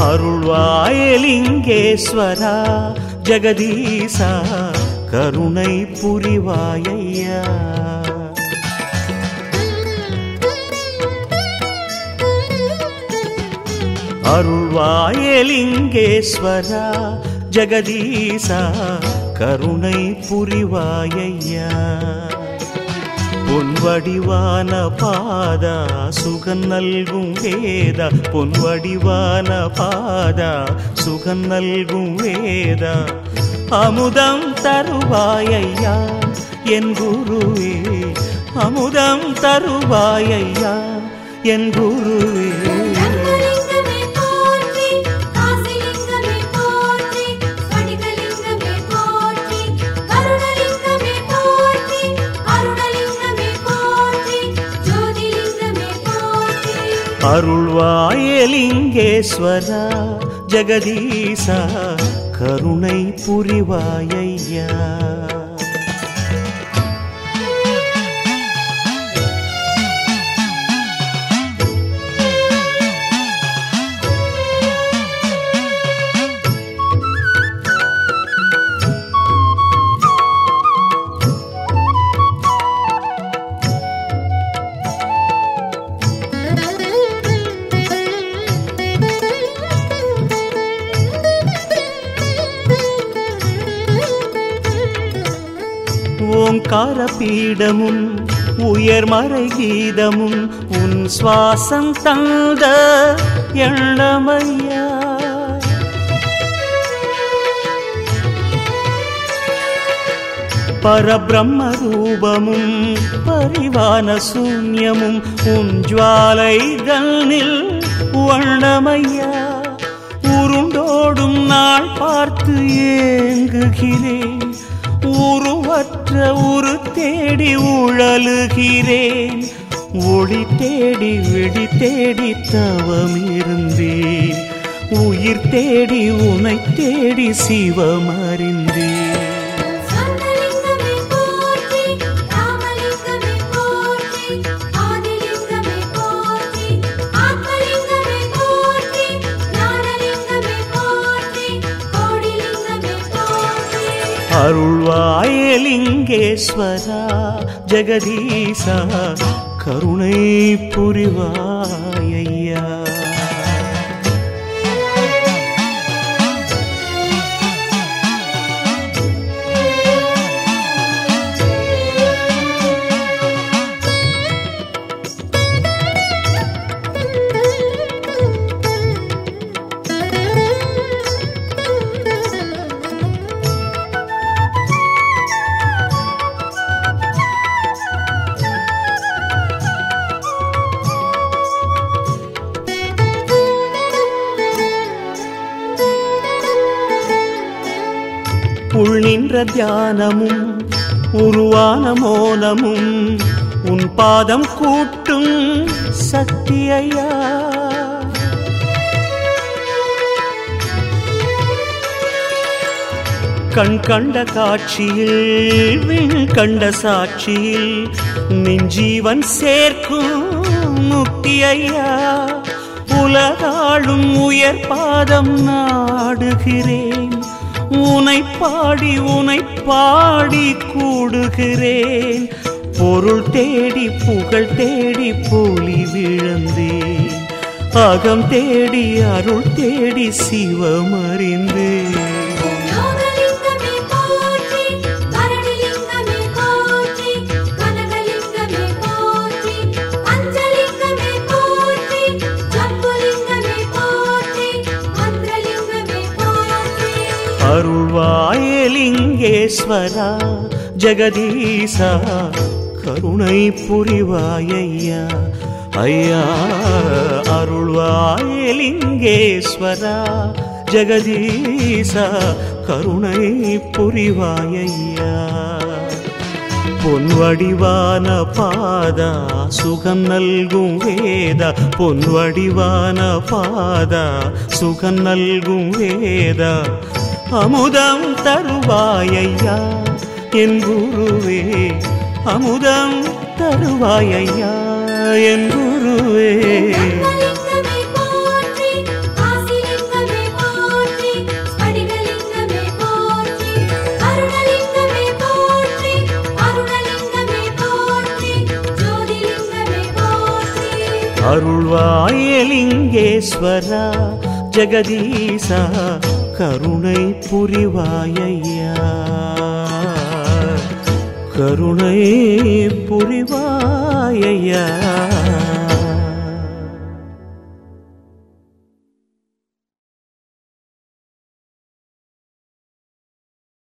அருள்வாயலிங்கேஸ்வரா ஜெகதீசா கருணை புரிவாயையா அருள்வாயலிங்கேஸ்வரா ஜெகதீசா கருணை புரிவாயையா பொன்வடிவான பாதா சுகம் நல்கும் வேதா. பொன்வடிவான பாதா சுகம் நல்கும் வேதா. அமுதம் தருவாயையா என் குருவே. அமுதம் தருவாயையா என் குருவே. அருள்வாயலிங்கேஸ்வரா ஜெகதீசா கருணை புரிவாயையா ஓங்கார பீடமும் உயர்மறை கீதமும் உன் சுவாசம் தந்த எண்ணமையா? பரபிரம்ம ரூபமும் பரிவான சூன்யமும் உன் ஜுவாலை கண்ணில் வண்ணமையா? உருண்டோடும் நாள் பார்த்து ஏங்குகிறேன் உருவற்ற உரு தேடி உழலுகிறேன். ஒளி தேடி விழி தேடி தவம் இருந்தேன் உயிர் தேடி உனை தேடி சிவமறிந்தேன். அருள்வாயலிங்கேஸ்வரா ஜெகதீசா கருணை புரிவாயையா நின்ற தியானமும் உருவான மோனமும் உன் பாதம் கூட்டும் சக்தியையா? கண் கண்ட காட்சியில் விண் கண்ட சாட்சியில் நெஞ்சீவன் சேர்க்கும் முக்தி ஐயா உலகாளும் உயர் பாதம் நாடுகிறேன். உனை பாடி உனை பாடி கூடுகிறேன். பொருள் தேடி புகழ் தேடி போலி விழுந்தேன். அகம் தேடி அருள் தேடி சிவமறிந்தேன் அருள்வாயலிங்கேஸ்வரா ஜெகதீசா கருணை புரிவாயையா. ஐயா அருள்வாயலிங்கேஸ்வரா ஜெகதீசா கருணை புரிவாயையா. பொன்வடிவான பாதா சுகம் நல்கும் வேதா. பொன்வடிவான பாதா சுகம் நல்கும் வேதா. அமுதம் தருவாயையா? என் குருவே அமுதம் தருவாயையா? என் குருவே. அருள்வாயலிங்கேஸ்வரா ஜெகதீசா கருணை புரிவாயையா? கருணை புரிவாயையா?